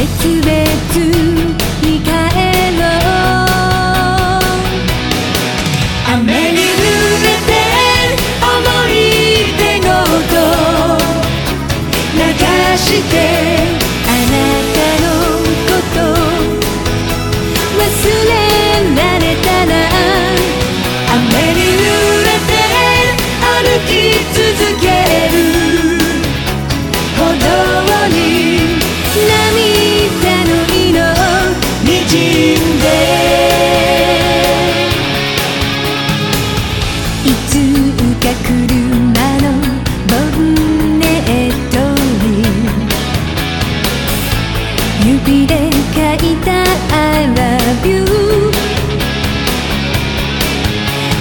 別々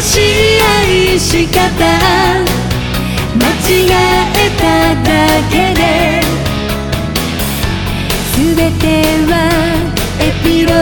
教え仕方間違えただけで全てはエピロード